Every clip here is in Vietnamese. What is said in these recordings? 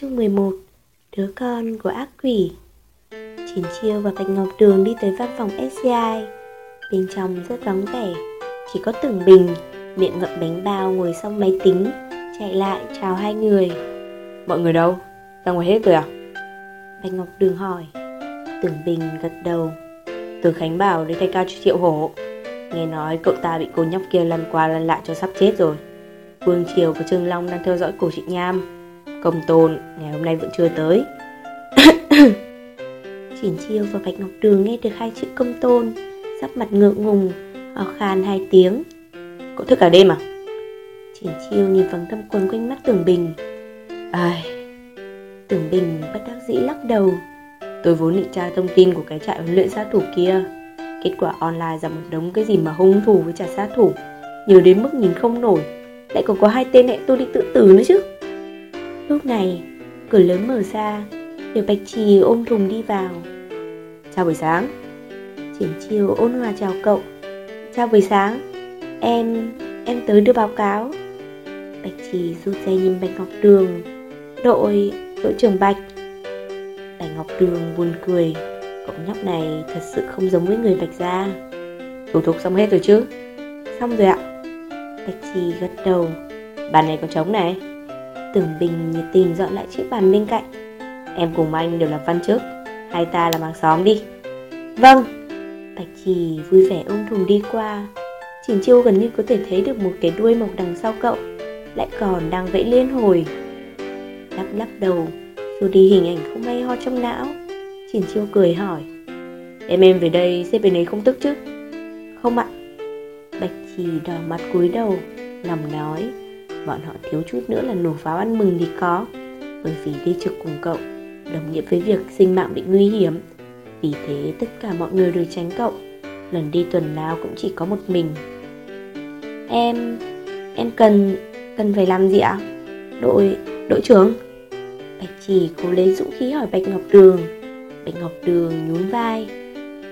Chương 11 Đứa con của ác quỷ. Triển Chiêu và Bạch Ngọc Đường đi tới văn phòng SCI Bên trong rất vắng vẻ Chỉ có Tưởng Bình Miệng ngậm bánh bao ngồi sau máy tính Chạy lại chào hai người. Mọi người đâu? Ra ngoài hết rồi à? Bạch Ngọc Đường hỏi. Tưởng Bình gật đầu. Từ Khánh bảo đến thay cao cho Triệu Hổ. Nghe nói cậu ta bị cô nhóc kia lăn qua lăn lại cho sắp chết rồi. Vương Triều và Trương Long đang theo dõi cổ chị Nham Công tôn, ngày hôm nay vẫn chưa tới. Triển Chiêu và Bạch Ngọc Đường nghe được hai chữ công tôn Sắp mặt ngượng ngùng Họ khan hai tiếng. Cậu thức cả đêm à? Triển Chiêu nhìn vòng tâm quần quanh mắt Tưởng Bình. Ai... Tưởng Bình bất đắc dĩ lắc đầu. Tôi vốn định tra thông tin của cái trại huấn luyện sát thủ kia. Kết quả online ra một đống cái gì mà hung thủ với trả sát thủ. Nhiều đến mức nhìn không nổi. Lại còn có hai tên hẹn tôi đi tự tử nữa chứ. Lúc này Cửa lớn mở ra Tiểu Bạch Trì ôm thùng đi vào. Chào buổi sáng. Triển chiều ôn hòa chào cậu. Chào buổi sáng Em, em tới đưa báo cáo. Bạch Trì rút dây nhìn Bạch Ngọc Đường. Đội, đội trưởng Bạch. Bạch Ngọc Đường buồn cười. Cậu nhóc này thật sự không giống với người Bạch Gia. Thủ tục xong hết rồi chứ? Xong rồi ạ. Bạch Trì gật đầu. Bàn này có trống này. Tưởng Bình nhiệt tình dọn lại chiếc bàn bên cạnh. Em cùng anh đều là văn chức Hai ta là hàng xóm đi. Vâng. Bạch Trì vui vẻ ôm thùng đi qua. Triển chiêu gần như có thể thấy được một cái đuôi mọc đằng sau cậu, Lại còn đang vẫy liên hồi. Lắc lắc đầu Rồi đi hình ảnh không hay ho trong não Triển chiêu cười hỏi. Em em về đây xếp bên ấy không tức chứ? Không ạ. Bạch Trì đỏ mặt cúi đầu Lòng nói. Bọn họ thiếu chút nữa là nổ pháo ăn mừng thì có. Bởi vì đi trực cùng cậu, Đồng nghĩa với việc sinh mạng bị nguy hiểm. Vì thế tất cả mọi người đều tránh cậu. Lần đi tuần nào cũng chỉ có một mình. Em... Em cần... Cần phải làm gì ạ? Đội... Đội trưởng? Bạch chỉ cố lấy dũng khí hỏi Bạch Ngọc Đường. Bạch Ngọc Đường nhún vai.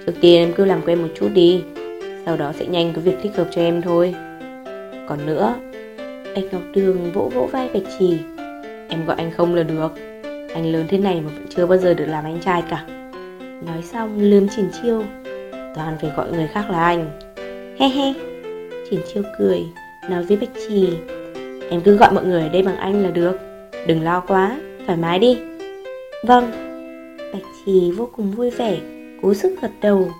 Trước tiên em cứ làm quen một chút đi. Sau đó sẽ nhanh có việc thích hợp cho em thôi. Còn nữa Bạch Ngọc Đường vỗ vỗ vai Bạch Trì. Em gọi anh không là được. Anh lớn thế này mà vẫn chưa bao giờ được làm anh trai cả. Nói xong lườm Triển Chiêu Toàn phải gọi người khác là anh. He he. Triển Chiêu cười Nói với Bạch Trì Em cứ gọi mọi người ở đây bằng anh là được. Đừng lo quá, thoải mái đi. Vâng. Bạch Trì vô cùng vui vẻ Cố sức gật đầu.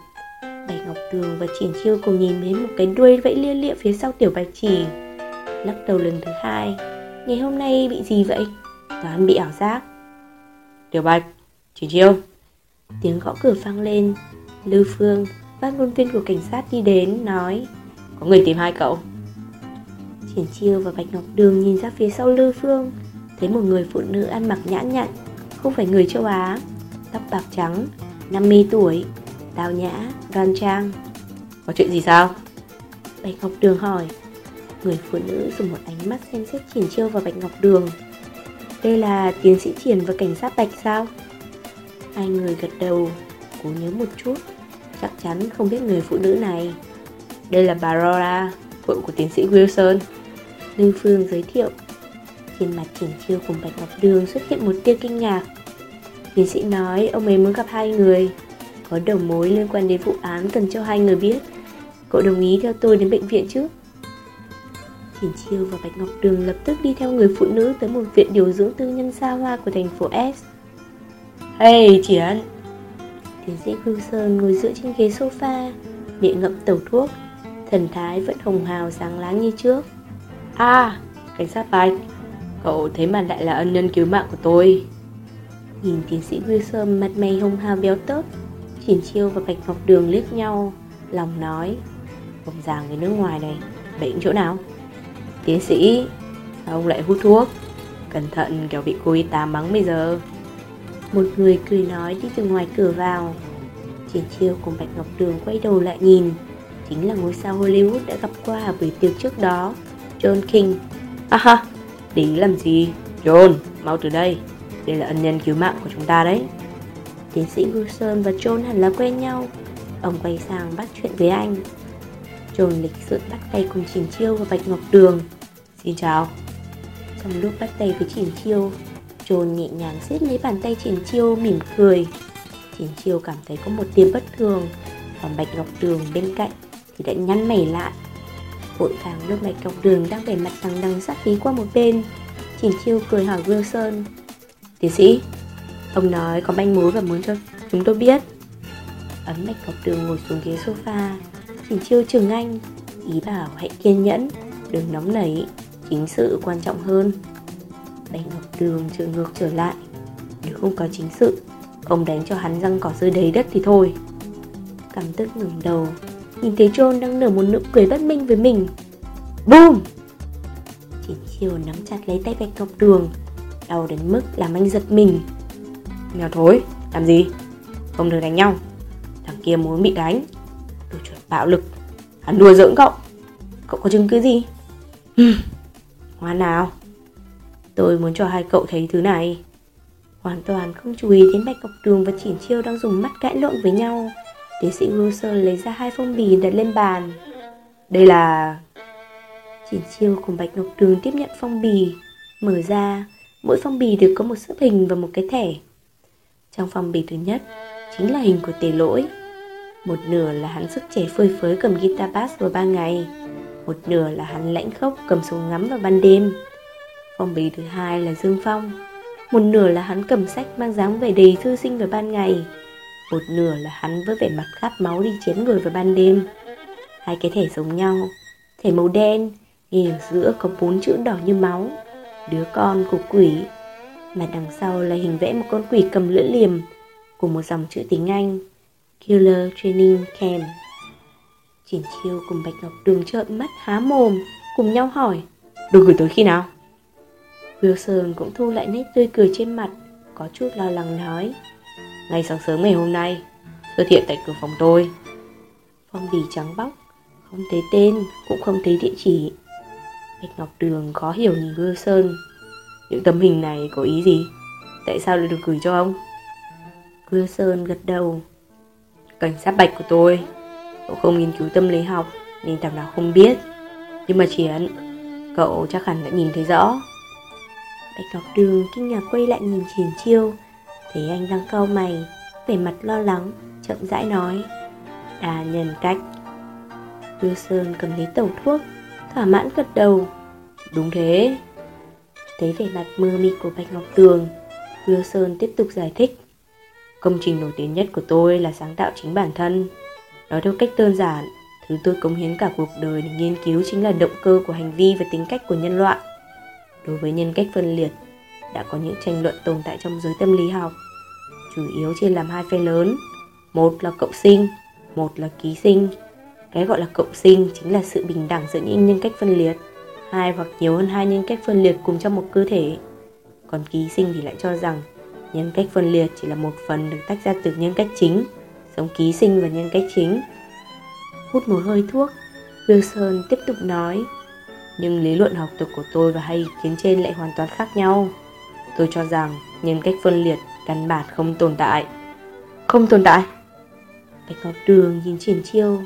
Bạch Ngọc Đường và Triển Chiêu cùng nhìn đến một cái đuôi vẫy lia lịa phía sau tiểu Bạch Trì. Lắc đầu lần thứ hai. Ngày hôm nay bị gì vậy? Toán bị ảo giác. Tiểu Bạch, Triển Chiêu. Tiếng gõ cửa vang lên. Lưu Phương, phát ngôn viên của cảnh sát đi đến, nói Có người tìm hai cậu. Triển Chiêu và Bạch Ngọc Đường nhìn ra phía sau Lưu Phương Thấy một người phụ nữ ăn mặc nhã nhặn Không phải người châu Á Tóc bạc trắng, 50 tuổi Tao nhã, đoan trang. Có chuyện gì sao? Bạch Ngọc Đường hỏi. Người phụ nữ dùng một ánh mắt xem xét Triển Chiêu và Bạch Ngọc Đường. Đây là tiến sĩ Triển và cảnh sát Bạch sao? Hai người gật đầu, Cố nhớ một chút, Chắc chắn không biết người phụ nữ này. Đây là bà Rora, Vợ của tiến sĩ Wilson. Lưu Phương giới thiệu, Trên mặt Triển Chiêu cùng Bạch Ngọc Đường xuất hiện một tia kinh ngạc. Tiến sĩ nói ông ấy muốn gặp hai người, Có đầu mối liên quan đến vụ án cần cho hai người biết. Cậu đồng ý theo tôi đến bệnh viện chứ? Triển Chiêu và Bạch Ngọc Đường lập tức đi theo người phụ nữ tới một viện điều dưỡng tư nhân xa hoa của thành phố S. Hey Triển! Tiến sĩ Sơn ngồi dựa trên ghế sofa, miệng ngậm tẩu thuốc, thần thái vẫn hồng hào sáng láng như trước. À, cảnh sát Bạch, cậu thế mà lại là ân nhân cứu mạng của tôi. Nhìn tiến sĩ Wilson mặt mày hồng hào béo tớp, Triển Chiêu và Bạch Ngọc Đường liếc nhau, lòng nói, ông già người nước ngoài này, bệnh chỗ nào? Tiến sĩ, sao ông lại hút thuốc? Cẩn thận kẻo bị cô y tá mắng bây giờ. Một người cười nói đi từ ngoài cửa vào. Triển chiêu cùng Bạch Ngọc Đường quay đầu lại nhìn. Chính là ngôi sao Hollywood đã gặp qua ở buổi tiệc trước đó, John King. À ha, để làm gì? John, mau từ đây. Đây là ân nhân cứu mạng của chúng ta đấy. Tiến sĩ Wilson và John hẳn là quen nhau. Ông quay sang bắt chuyện với anh. John lịch sự bắt tay cùng Triển Chiêu và Bạch Ngọc Đường Xin chào. Trong lúc bắt tay với Triển Chiêu, trồn nhẹ nhàng siết lấy bàn tay triển chiêu, mỉm cười. Triển chiêu cảm thấy có một tiếng bất thường. Còn bạch ngọc đường bên cạnh thì đã nhăn mày lại. Vội vàng lúc bạch ngọc đường đang vẻ mặt đằng đằng sát khí qua một bên, triển chiêu cười hỏi wilson tiến sĩ, ông nói có manh mối và muốn cho chúng tôi biết. Ấn bạch ngọc đường ngồi xuống ghế sofa. Triển chiêu trường anh, ý bảo hãy kiên nhẫn, đừng nóng nảy chính sự quan trọng hơn. Bạch ngọc đường trở ngược trở lại. Nếu không có chính sự, ông đánh cho hắn răng cỏ rơi đầy đất thì thôi. Cảm tức ngẩng đầu, nhìn thấy John đang nở một nụ cười bất minh với mình. Boom! Triển chiều nắm chặt lấy tay bạch ngọc đường, đau đến mức làm anh giật mình. Mèo thối, làm gì? Không được đánh nhau. Thằng kia muốn bị đánh. Tôi chuẩn bạo lực. Hắn đùa giỡn cậu. Cậu có chứng cứ gì? Hoa nào, tôi muốn cho hai cậu thấy thứ này. Hoàn toàn không chú ý đến bạch ngọc đường và Chỉn chiêu đang dùng mắt cãi lộn với nhau. Tiến sĩ Wilson lấy ra hai phong bì đặt lên bàn. Đây là Chỉn chiêu cùng bạch ngọc đường tiếp nhận phong bì. Mở ra, mỗi phong bì đều có một sấp hình và một cái thẻ. Trong phong bì thứ nhất chính là hình của tề lỗi. Một nửa là hắn sức trẻ phơi phới cầm guitar bass vào ba ngày một nửa là hắn lãnh khốc cầm súng ngắm vào ban đêm. Phong bì thứ hai là dương phong. Một nửa là hắn cầm sách mang dáng vẻ đầy thư sinh vào ban ngày. Một nửa là hắn với vẻ mặt khát máu đi chém người vào ban đêm. Hai cái thẻ giống nhau thẻ màu đen nghề ở giữa có bốn chữ đỏ như máu. Đứa con của quỷ, mà đằng sau là hình vẽ một con quỷ cầm lưỡi liềm của một dòng chữ tiếng Anh. Killer Training Camp. Triển chiêu cùng Bạch Ngọc Đường trợn mắt há mồm, cùng nhau hỏi Được gửi tới khi nào? Wilson cũng thu lại nét tươi cười trên mặt, có chút lo lắng nói Ngày sáng sớm ngày hôm nay, xuất hiện tại cửa phòng tôi. Phong bì trắng bóc, không thấy tên, cũng không thấy địa chỉ. Bạch Ngọc Đường khó hiểu nhìn Wilson những tấm hình này có ý gì? Tại sao lại được gửi cho ông? Wilson gật đầu. Cảnh sát bạch của tôi. Cậu không nghiên cứu tâm lý học nên thằng nào không biết. Nhưng mà Chiến, cậu chắc hẳn đã nhìn thấy rõ. Bạch Ngọc Đường kinh ngạc quay lại nhìn Triển Chiêu, thấy anh đang cau mày, vẻ mặt lo lắng, chậm rãi nói. Đà nhân cách. Wilson cầm lấy tẩu thuốc, thỏa mãn gật đầu. Đúng thế, Thấy vẻ mặt mơ mịt của Bạch Ngọc Tường Wilson tiếp tục giải thích Công trình nổi tiếng nhất của tôi là sáng tạo chính bản thân Nói theo cách đơn giản Thứ tôi cống hiến cả cuộc đời để nghiên cứu chính là động cơ của hành vi và tính cách của nhân loại. Đối với nhân cách phân liệt Đã có những tranh luận tồn tại trong giới tâm lý học. Chủ yếu chia làm hai phe lớn Một là cộng sinh, một là ký sinh. Cái gọi là cộng sinh chính là sự bình đẳng giữa những nhân cách phân liệt hai hoặc nhiều hơn hai nhân cách phân liệt cùng trong một cơ thể. Còn ký sinh thì lại cho rằng nhân cách phân liệt chỉ là một phần được tách ra từ nhân cách chính, giống ký sinh và nhân cách chính. Hút một hơi thuốc, Wilson tiếp tục nói, nhưng lý luận học tập của tôi và hai ý kiến trên lại hoàn toàn khác nhau. Tôi cho rằng nhân cách phân liệt căn bản không tồn tại. Không tồn tại? Bạch Ngọc Đường nhìn Triển Chiêu.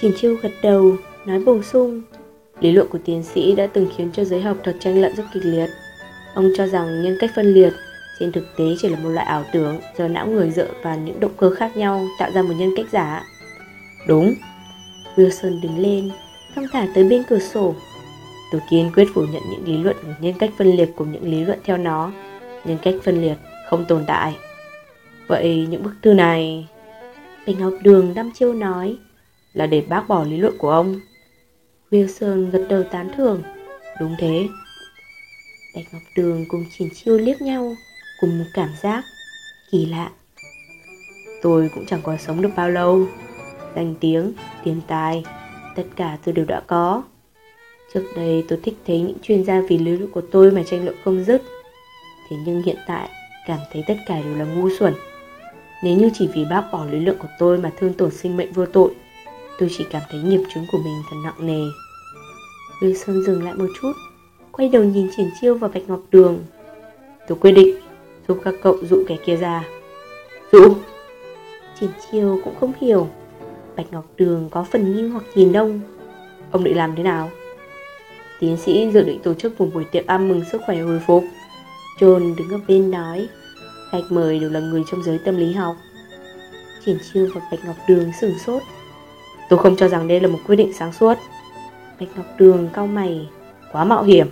Triển Chiêu gật đầu, nói bổ sung. Lý luận của tiến sĩ đã từng khiến cho giới học thuật tranh luận rất kịch liệt. Ông cho rằng nhân cách phân liệt trên thực tế chỉ là một loại ảo tưởng do não người dựa vào những động cơ khác nhau tạo ra một nhân cách giả. Đúng. Wilson đứng lên, thong thả tới bên cửa sổ. Tôi kiên quyết phủ nhận những lý luận của nhân cách phân liệt cùng những lý luận theo nó. Nhân cách phân liệt không tồn tại. Vậy những bức thư này... Bạch Ngọc Đường đăm chiêu nói là để bác bỏ lý luận của ông Wilson gật đầu tán thưởng Đúng thế Bạch Ngọc Đường cùng Triển Chiêu liếc nhau Cùng một cảm giác Kỳ lạ. Tôi cũng chẳng còn sống được bao lâu. Danh tiếng, tiền tài Tất cả tôi đều đã có. Trước đây tôi thích thấy những chuyên gia vì lý luận của tôi mà tranh luận không dứt. Thế nhưng hiện tại cảm thấy tất cả đều là ngu xuẩn. Nếu như chỉ vì bác bỏ lý luận của tôi mà thương tổn sinh mệnh vô tội Tôi chỉ cảm thấy nghiệp chứng của mình thật nặng nề. Wilson dừng lại một chút Quay đầu nhìn Triển Chiêu và Bạch Ngọc Đường Tôi quyết định Giúp các cậu dụ kẻ kia ra. Dụ? Triển Chiêu cũng không hiểu. Bạch Ngọc Đường có phần nghi hoặc nhìn ông. Ông định làm thế nào? Tiến sĩ dự định tổ chức một buổi tiệc ăn mừng sức khỏe hồi phục. John đứng ở bên nói Khách mời đều là người trong giới tâm lý học. Triển chiêu và Bạch Ngọc Đường sửng sốt. Tôi không cho rằng đây là một quyết định sáng suốt. Bạch Ngọc Đường cau mày. Quá mạo hiểm.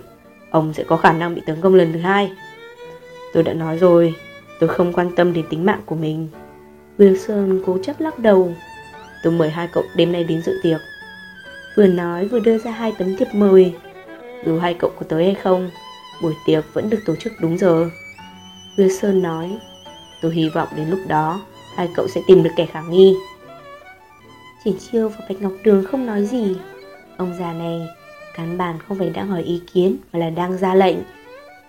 Ông sẽ có khả năng bị tấn công lần thứ hai Tôi đã nói rồi, Tôi không quan tâm đến tính mạng của mình. Wilson cố chấp lắc đầu. Tôi mời hai cậu đêm nay đến dự tiệc. Vừa nói vừa đưa ra hai tấm thiệp mời. Dù hai cậu có tới hay không, Buổi tiệc vẫn được tổ chức đúng giờ. Wilson nói, Tôi hy vọng đến lúc đó, Hai cậu sẽ tìm được kẻ khả nghi. Triển chiêu và Bạch Ngọc Đường không nói gì. Ông già này, Cán bàn không phải đang hỏi ý kiến Mà là đang ra lệnh.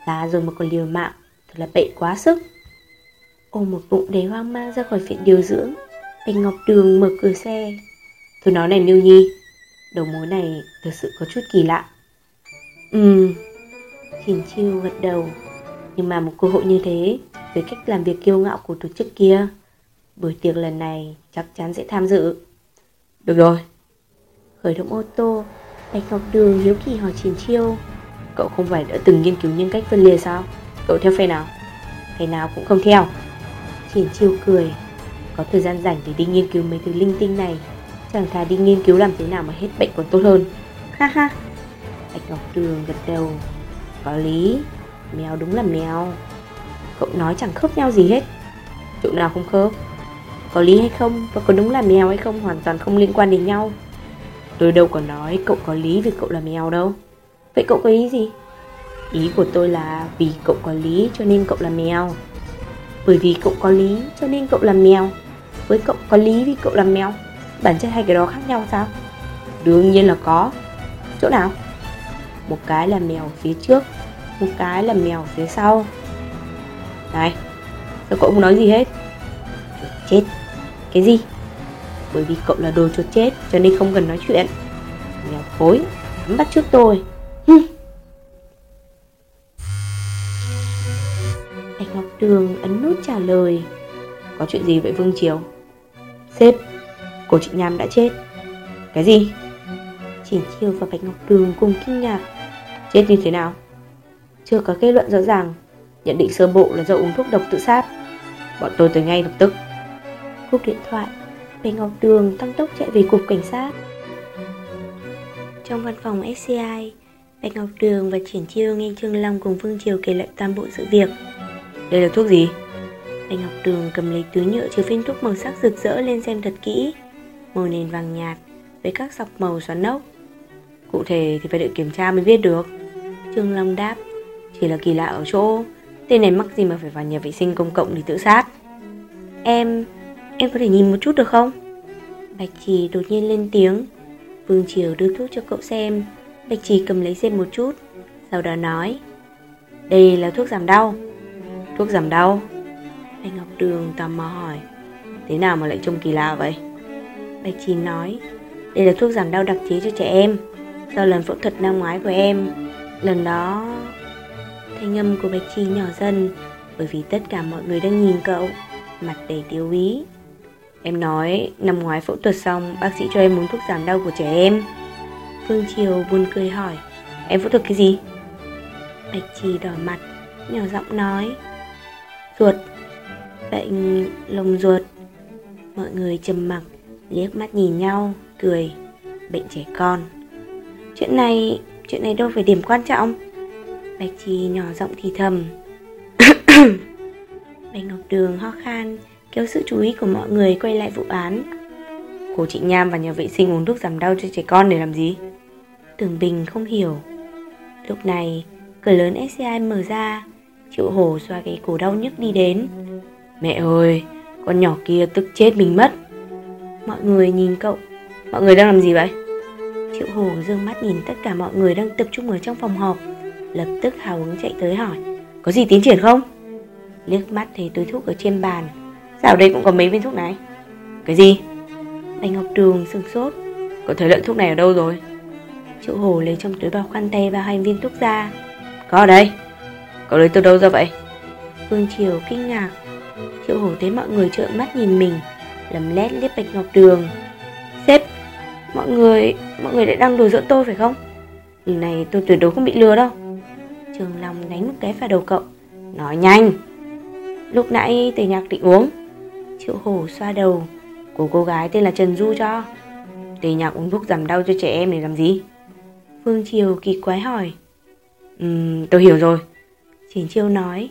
Giá rồi mà còn liều mạng Thật là bậy quá sức. Ôm một bụng đầy hoang mang ra khỏi viện điều dưỡng. Bạch Ngọc Đường mở cửa xe. Tôi nói này, Miêu Nhi. Đầu mối này thực sự có chút kỳ lạ. Ừm Triển chiêu gật đầu. Nhưng mà một cơ hội như thế, Với cách làm việc kiêu ngạo của tổ chức kia, Buổi tiệc lần này chắc chắn sẽ tham dự. Được rồi. Khởi động ô tô Bạch Ngọc Đường hiếu kỳ hỏi Triển Chiêu, Cậu không phải đã từng nghiên cứu nhân cách phân liệt sao? Cậu theo phe nào? Phe nào cũng không theo. Triển Chiêu cười. Có thời gian rảnh thì đi nghiên cứu mấy thứ linh tinh này. Chẳng thà đi nghiên cứu làm thế nào mà hết bệnh còn tốt hơn. Ha ha. Bạch Ngọc Đường gật đầu. Có lý. Mèo đúng là mèo. Cậu nói chẳng khớp nhau gì hết. Chỗ nào không khớp? Có lý hay không? Và có đúng là mèo hay không? Hoàn toàn không liên quan đến nhau. Tôi đâu có nói cậu có lý vì cậu là mèo đâu. Vậy cậu có ý gì? Ý của tôi là vì cậu có lý cho nên cậu là mèo. Bởi vì cậu có lý cho nên cậu là mèo. Với cậu có lý vì cậu là mèo. Bản chất hai cái đó khác nhau sao? Đương nhiên là có. Chỗ nào? Một cái là mèo phía trước, Một cái là mèo phía sau. Này, Sao cậu không nói gì hết? Chết. Cái gì? Bởi vì cậu là đồ chuột chết Cho nên không cần nói chuyện. Mèo khối Nắm bắt trước tôi. Đường ấn nút trả lời. Có chuyện gì vậy Vương Triều? Sếp, Cô chị Nham đã chết. Cái gì? Triển Chiêu và Bạch Ngọc Đường cùng kinh ngạc Chết như thế nào? Chưa có kết luận rõ ràng. Nhận định sơ bộ là do uống thuốc độc tự sát. Bọn tôi tới ngay lập tức. Cúp điện thoại, Bạch Ngọc Đường tăng tốc chạy về cục cảnh sát. Trong văn phòng SCI Bạch Ngọc Đường và Triển Chiêu nghe Trương Long cùng vương Triều kể lại toàn bộ sự việc. Đây là thuốc gì? anh Ngọc Đường cầm lấy túi nhựa chứa viên thuốc màu sắc rực rỡ lên xem thật kỹ. Màu nền vàng nhạt với các sọc màu xoắn ốc. Cụ thể thì phải đợi kiểm tra mới biết được. Trương Long đáp, Chỉ là kỳ lạ ở chỗ, Tên này mắc gì mà phải vào nhà vệ sinh công cộng để tự sát. Em Em có thể nhìn một chút được không? Bạch Trì đột nhiên lên tiếng. Vương Triều đưa thuốc cho cậu xem. Bạch Trì cầm lấy xem một chút, Sau đó nói, Đây là thuốc giảm đau. Thuốc giảm đau. Bạch Ngọc Đường tò mò hỏi, Thế nào mà lại trông kỳ lạ vậy? Bạch Chín nói, Đây là thuốc giảm đau đặc chế cho trẻ em Sau lần phẫu thuật năm ngoái của em. Lần đó Thanh âm của Bạch Chi nhỏ dần, Bởi vì tất cả mọi người đang nhìn cậu, Mặt đầy tiêu ý. Em nói, năm ngoái phẫu thuật xong, Bác sĩ cho em uống thuốc giảm đau của trẻ em. Phương Triều buồn cười hỏi, Em phẫu thuật cái gì? Bạch Trì đỏ mặt, Nhỏ giọng nói Ruột Bệnh lồng ruột. Mọi người trầm mặc, liếc mắt nhìn nhau, cười, bệnh trẻ con. Chuyện này chuyện này đâu phải điểm quan trọng. Bạch trì nhỏ giọng thì thầm. Bạch ngọc đường ho khan, kéo sự chú ý của mọi người quay lại vụ án. Cô chị nham vào nhà vệ sinh uống thuốc giảm đau cho trẻ con để làm gì? Tưởng bình không hiểu. Lúc này, cửa lớn sci mở ra triệu hổ xoa cái cổ đau nhức đi đến. Mẹ ơi, con nhỏ kia tức chết mình mất. Mọi người nhìn cậu. Mọi người đang làm gì vậy? Triệu Hồ dương mắt nhìn tất cả mọi người đang tập trung ở trong phòng họp. Lập tức hào hứng chạy tới hỏi, Có gì tiến triển không? Liếc mắt thấy túi thuốc ở trên bàn. Sao đây cũng có mấy viên thuốc này. Cái gì? Bạch Ngọc Đường sừng sốt. Có thấy lượng thuốc này ở đâu rồi? Triệu Hồ lấy trong túi bao khoăn tay và hai viên thuốc ra. Có ở đây. Cậu lấy từ đâu ra vậy? Vương Triều kinh ngạc. Triệu hổ thấy mọi người trợn mắt nhìn mình lầm lét liếc bạch ngọc đường. Sếp mọi người mọi người lại đang đùa giỡn tôi phải không? Lần này tôi tuyệt đối không bị lừa đâu. Trường long đánh một cái vào đầu cậu Nói nhanh. Lúc nãy tề nhạc định uống. Triệu hổ xoa đầu Của cô gái tên là Trần Du cho. Tề nhạc uống thuốc giảm đau cho trẻ em để làm gì? Vương Triều kỳ quái hỏi. Ừm, tôi hiểu rồi. Triển Chiêu nói,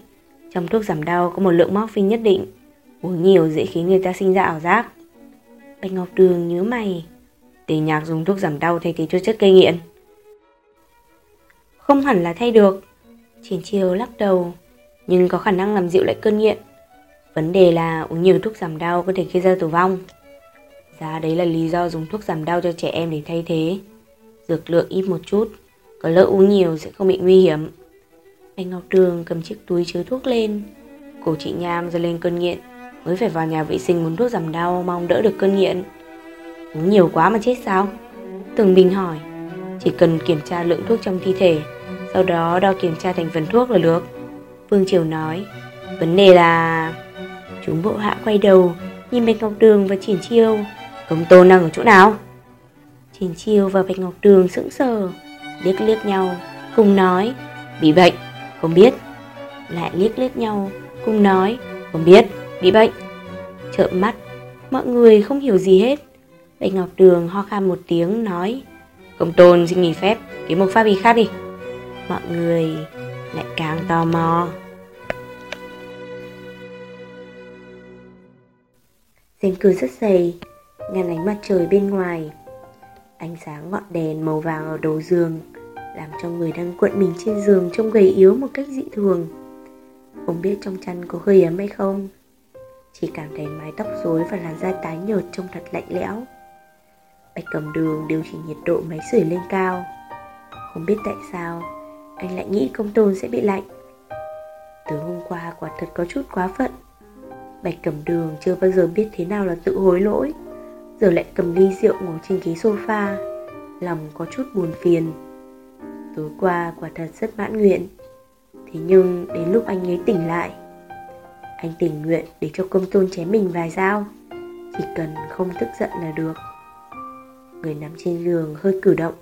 Trong thuốc giảm đau có một lượng morphine nhất định, Uống nhiều dễ khiến người ta sinh ra ảo giác. Bạch Ngọc Đường nhớ mày, Tề nhạc dùng thuốc giảm đau thay thế cho chất gây nghiện. Không hẳn là thay được Triển Chiêu lắc đầu, Nhưng có khả năng làm dịu lại cơn nghiện. Vấn đề là uống nhiều thuốc giảm đau có thể gây ra tử vong. Giá đấy là lý do dùng thuốc giảm đau cho trẻ em để thay thế. Dược lượng ít một chút, Có lỡ uống nhiều sẽ không bị nguy hiểm. Anh Ngọc Đường cầm chiếc túi chứa thuốc lên. Cổ chị Nham dâng lên cơn nghiện, Mới phải vào nhà vệ sinh muốn thuốc giảm đau, Mong đỡ được cơn nghiện. Uống nhiều quá mà chết sao? Tường Bình hỏi. Chỉ cần kiểm tra lượng thuốc trong thi thể, Sau đó đo kiểm tra thành phần thuốc là được. Vương Triều nói. Vấn đề là Chúng bộ hạ quay đầu, Nhìn Bạch Ngọc Đường và Triển Chiêu. Công tôn đang ở chỗ nào? Triển Chiêu và Bạch Ngọc Đường sững sờ, Liếc liếc nhau Cùng nói. Bị bệnh. Không biết. Lại liếc liếc nhau Cùng nói, Không biết, Bị bệnh. Trợn mắt, Mọi người không hiểu gì hết. Bạch Ngọc Đường ho khan một tiếng, nói, Công tôn xin nghỉ phép, Kiếm một pháp y khác đi. Mọi người lại càng tò mò. Rèm cửa rất dày, Ngăn ánh mặt trời bên ngoài. Ánh sáng ngọn đèn màu vàng ở đầu giường. Làm cho người đang cuộn mình trên giường Trông gầy yếu một cách dị thường. Không biết trong chăn có hơi ấm hay không. Chỉ cảm thấy mái tóc rối Và làn da tái nhợt trông thật lạnh lẽo. Bạch cầm đường điều chỉnh nhiệt độ máy sưởi lên cao. Không biết tại sao, Anh lại nghĩ công tôn sẽ bị lạnh. Từ hôm qua quả thật có chút quá phận. Bạch cầm đường chưa bao giờ biết thế nào là tự hối lỗi. Giờ lại cầm ly rượu ngồi trên ghế sofa. Lòng có chút buồn phiền. Tối qua quả thật rất mãn nguyện. Thế nhưng đến lúc anh ấy tỉnh lại, Anh tình nguyện để cho công tôn chém mình vài dao, Chỉ cần không tức giận là được. Người nằm trên giường hơi cử động,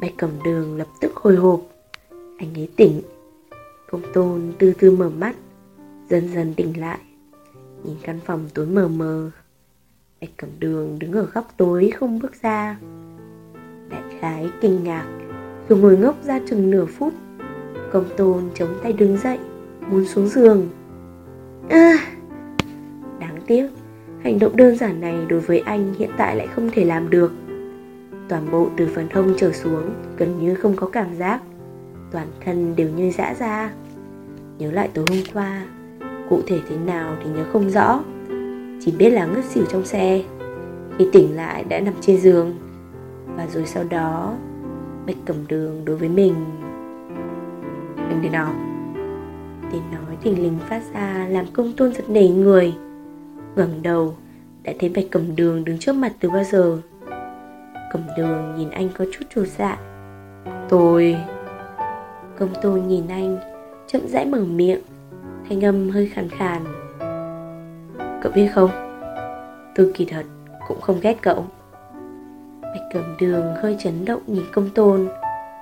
Bạch cầm đường lập tức hồi hộp. Anh ấy tỉnh, Công tôn từ từ mở mắt, Dần dần tỉnh lại. Nhìn căn phòng tối mờ mờ, Bạch cầm đường đứng ở góc tối không bước ra. Đại khái kinh ngạc rồi ngồi ngốc ra chừng nửa phút, Công tôn chống tay đứng dậy, Muốn xuống giường. À Đáng tiếc, Hành động đơn giản này đối với anh hiện tại lại không thể làm được. Toàn bộ từ phần hông trở xuống Gần như không có cảm giác, Toàn thân đều như dã ra. Nhớ lại tối hôm qua, Cụ thể thế nào thì nhớ không rõ, Chỉ biết là ngất xỉu trong xe, Khi tỉnh lại đã nằm trên giường, Và rồi sau đó Bạch cầm đường đối với mình. Đừng để nào Tiếng nói thình lình phát ra Làm công tôn giật nảy người. Ngẩng đầu, Đã thấy bạch cầm đường đứng trước mặt từ bao giờ? Cầm đường nhìn anh có chút trột dạ. Tôi... Công tôn nhìn anh, Chậm rãi mở miệng, Thanh âm hơi khàn khàn. Cậu biết không? Tôi kỳ thật cũng không ghét cậu. Bạch cầm đường hơi chấn động nhìn công tôn.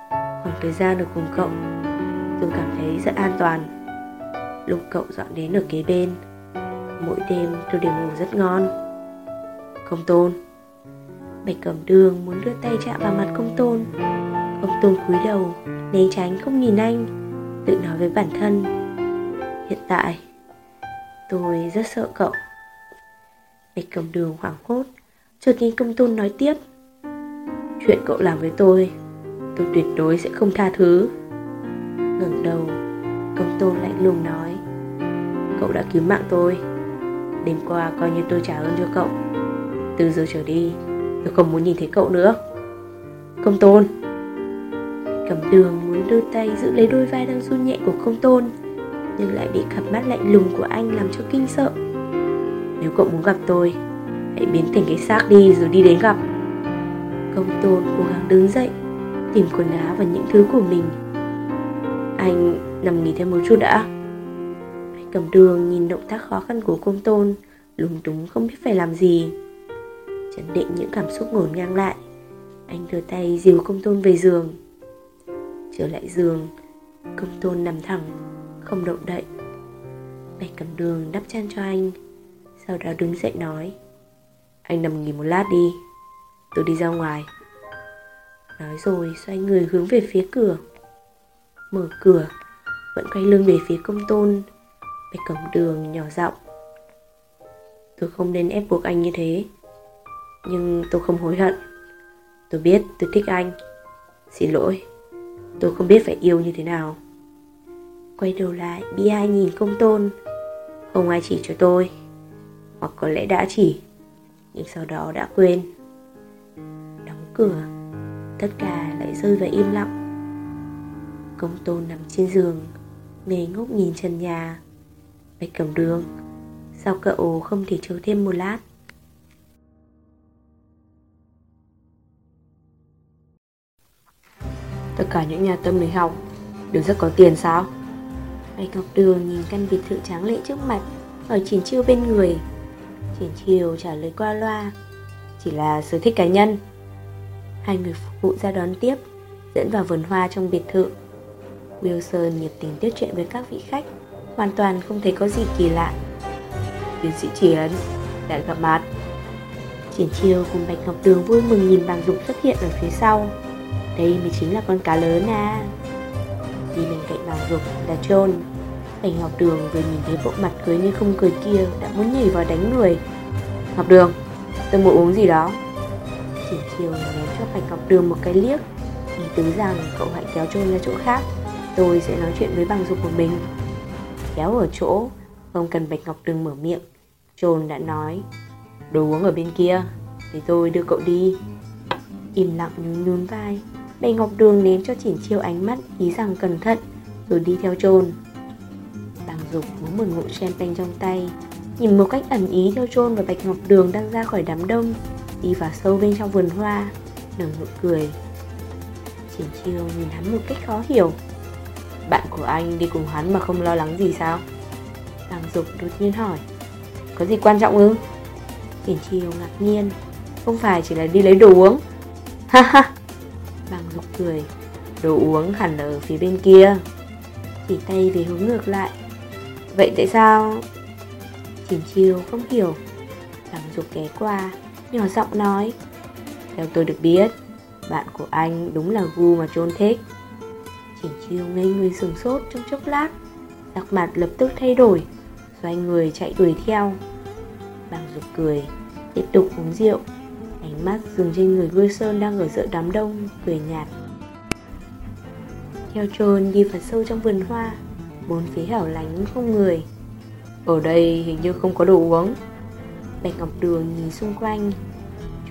Khoảng thời gian được cùng cậu, Tôi cảm thấy rất an toàn. Lúc cậu dọn đến ở kế bên, Mỗi đêm tôi đều ngủ rất ngon. Công tôn Bạch Cẩm Đường muốn đưa tay chạm vào mặt công tôn. Công tôn cúi đầu, Né tránh không nhìn anh, Tự nói với bản thân. Hiện tại, Tôi rất sợ cậu. Bạch Cẩm Đường hoảng hốt, Chợt nghe công tôn nói tiếp. Chuyện cậu làm với tôi Tôi tuyệt đối sẽ không tha thứ. Ngẩng đầu Công tôn lạnh lùng nói, Cậu đã cứu mạng tôi. Đêm qua coi như tôi trả ơn cho cậu. Từ giờ trở đi, Tôi không muốn nhìn thấy cậu nữa. Công tôn. Cầm đường muốn đưa tay giữ lấy đôi vai đang run nhẹ của công tôn, Nhưng lại bị cặp mắt lạnh lùng của anh làm cho kinh sợ. Nếu cậu muốn gặp tôi, Hãy biến thành cái xác đi rồi đi đến gặp. Công tôn cố gắng đứng dậy, Tìm quần áo và những thứ của mình. Anh nằm nghỉ thêm một chút đã. Anh Cầm đường nhìn động tác khó khăn của công tôn, Lúng túng không biết phải làm gì. Chấn định những cảm xúc ngổn ngang lại, anh đưa tay dìu công tôn về giường. Trở lại giường, công tôn nằm thẳng, Không động đậy. Bạch cầm đường đắp chăn cho anh, Sau đó đứng dậy nói, Anh nằm nghỉ một lát đi. Tôi đi ra ngoài. Nói rồi xoay người hướng về phía cửa. Mở cửa, Vẫn quay lưng về phía công tôn. Bạch cổng đường nhỏ giọng. Tôi không nên ép buộc anh như thế, Nhưng tôi không hối hận. Tôi biết tôi thích anh. Xin lỗi, Tôi không biết phải yêu như thế nào. Quay đầu lại, Bi ai nhìn công tôn. Không ai chỉ cho tôi, Hoặc có lẽ đã chỉ, Nhưng sau đó đã quên cửa. Tất cả lại rơi vào im lặng. Công tôn nằm trên giường Ngây ngốc nhìn trần nhà. Bạch cầm đường Sao cậu không thể chờ thêm một lát? Tất cả những nhà tâm lý học Đều rất có tiền sao? Bạch Ngọc Đường nhìn căn biệt thự tráng lệ trước mặt Hỏi Triển Chiêu bên người. Triển Chiêu trả lời qua loa. Chỉ là sở thích cá nhân Hai người phục vụ ra đón tiếp, Dẫn vào vườn hoa trong biệt thự. Wilson nhiệt tình tiếp chuyện với các vị khách, Hoàn toàn không thấy có gì kỳ lạ. Tiến sĩ Chiến Đã gặp mặt. Triển Chiêu cùng Bạch Ngọc Đường vui mừng nhìn bàng dục xuất hiện ở phía sau. Đây mới chính là con cá lớn à? Đi bên cạnh bàng dục là Trôn. Bạch Ngọc Đường vừa nhìn thấy bộ mặt cười như không cười kia, Đã muốn nhảy vào đánh người. Ngọc Đường Tôi muốn uống gì đó? Chỉ chiều ném cho Bạch Ngọc Đường một cái liếc. Ý tứ rằng cậu hãy kéo John ra chỗ khác. Tôi sẽ nói chuyện với bằng dục của mình. Kéo ở chỗ, Không cần Bạch Ngọc Đường mở miệng. John đã nói, Đồ uống ở bên kia, Để tôi đưa cậu đi. Im lặng nhún nhún vai. Bạch Ngọc Đường ném cho Triển Chiêu ánh mắt Ý rằng cẩn thận, Rồi đi theo John. Bằng Dục uống một ngụm champagne trong tay, Nhìn một cách ẩn ý theo John và Bạch Ngọc Đường đang ra khỏi đám đông. Đi vào sâu bên trong vườn hoa, Nở nụ cười. Triển Chiêu nhìn hắn một cách khó hiểu. Bạn của anh đi cùng hắn mà không lo lắng gì sao? Bàng Dục đột nhiên hỏi. Có gì quan trọng ư? Triển Chiêu ngạc nhiên. Không phải chỉ là đi lấy đồ uống. Ha ha. Bàng Dục cười. Đồ uống hẳn ở phía bên kia. Chỉ tay về hướng ngược lại. Vậy tại sao? Triển Chiêu không hiểu. Bàng Dục ghé qua. Nhỏ giọng nói, Theo tôi được biết, Bạn của anh đúng là gu mà John thích. Chỉ Chiêu ngây người sừng sốt trong chốc lát, Sắc mặt lập tức thay đổi, Xoay người chạy đuổi theo. Bằng rụt cười, Tiếp tục uống rượu. Ánh mắt dừng trên người Wilson đang ở giữa đám đông, Cười nhạt. Theo John đi vào sâu trong vườn hoa, Bốn phía hẻo lánh không người. Ở đây hình như không có đồ uống. Bạch Ngọc Đường nhìn xung quanh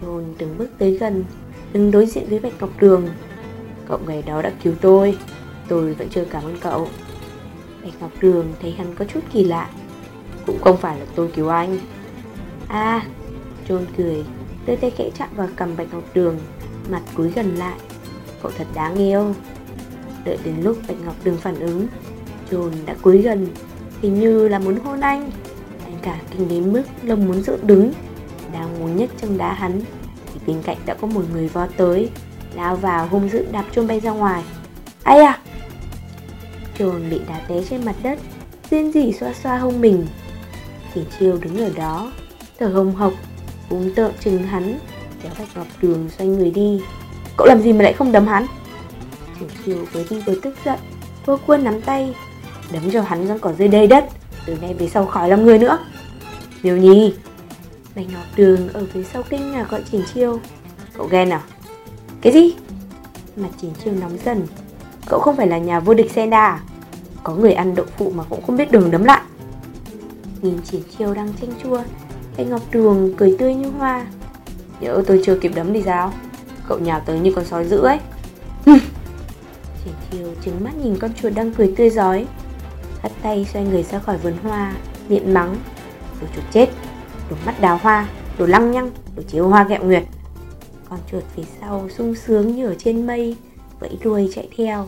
John từng bước tới gần, Đứng đối diện với Bạch Ngọc Đường. Cậu ngày đó đã cứu tôi Tôi vẫn chưa cảm ơn cậu. Bạch Ngọc Đường thấy hắn có chút kỳ lạ, Cũng không phải là tôi cứu anh. À Trôn cười, Đưa tay kẽ chạm vào cầm Bạch Ngọc Đường, Mặt cúi gần lại. Cậu thật đáng yêu. Đợi đến lúc Bạch Ngọc Đường phản ứng Trôn đã cúi gần, Hình như là muốn hôn Anh cả kinh đến mức lông muốn dựng đứng. Đang muốn nhấc chân đá hắn, Thì bên cạnh đã có một người vo tới, Lao vào hung dữ đạp trôn bay ra ngoài. Ai à? Trường bị đá té trên mặt đất Riêng gì xoa xoa hông mình. Thì chiêu đứng ở đó, Thở hồng hộc, Uống tợn chừng hắn, Kéo Bạch Ngọc Đường xoay người đi. Cậu làm gì mà lại không đấm hắn? Triển chiêu vừa đi vừa tức giận vô quân nắm tay. Đấm cho hắn răng cỏ dưới đầy đất, Từ nay về sau khỏi làm người nữa. Diêu Nhi Bạch Ngọc Đường ở phía sau kinh ngạc gọi Triển chiêu. Cậu ghen à? Cái gì? Mặt Triển chiêu nóng dần. Cậu không phải là nhà vô địch Senda à? Có người ăn đậu phụ mà cũng không biết đường đấm lại. Nhìn Triển chiêu đang chanh chua Bạch Ngọc Đường cười tươi như hoa. Nhớ tôi chưa kịp đấm thì sao? Cậu nhào tới như con sói dữ ấy. Triển chiêu trứng mắt nhìn con chuột đang cười tươi giói. Hắt tay xoay người ra khỏi vườn hoa, Miệng mắng. Đồ chuột chết Đồ mắt đào hoa Đồ lăng nhăng Đồ chiếu hoa kẹo nguyệt. Con chuột phía sau sung sướng như ở trên mây Vẫy đuôi chạy theo.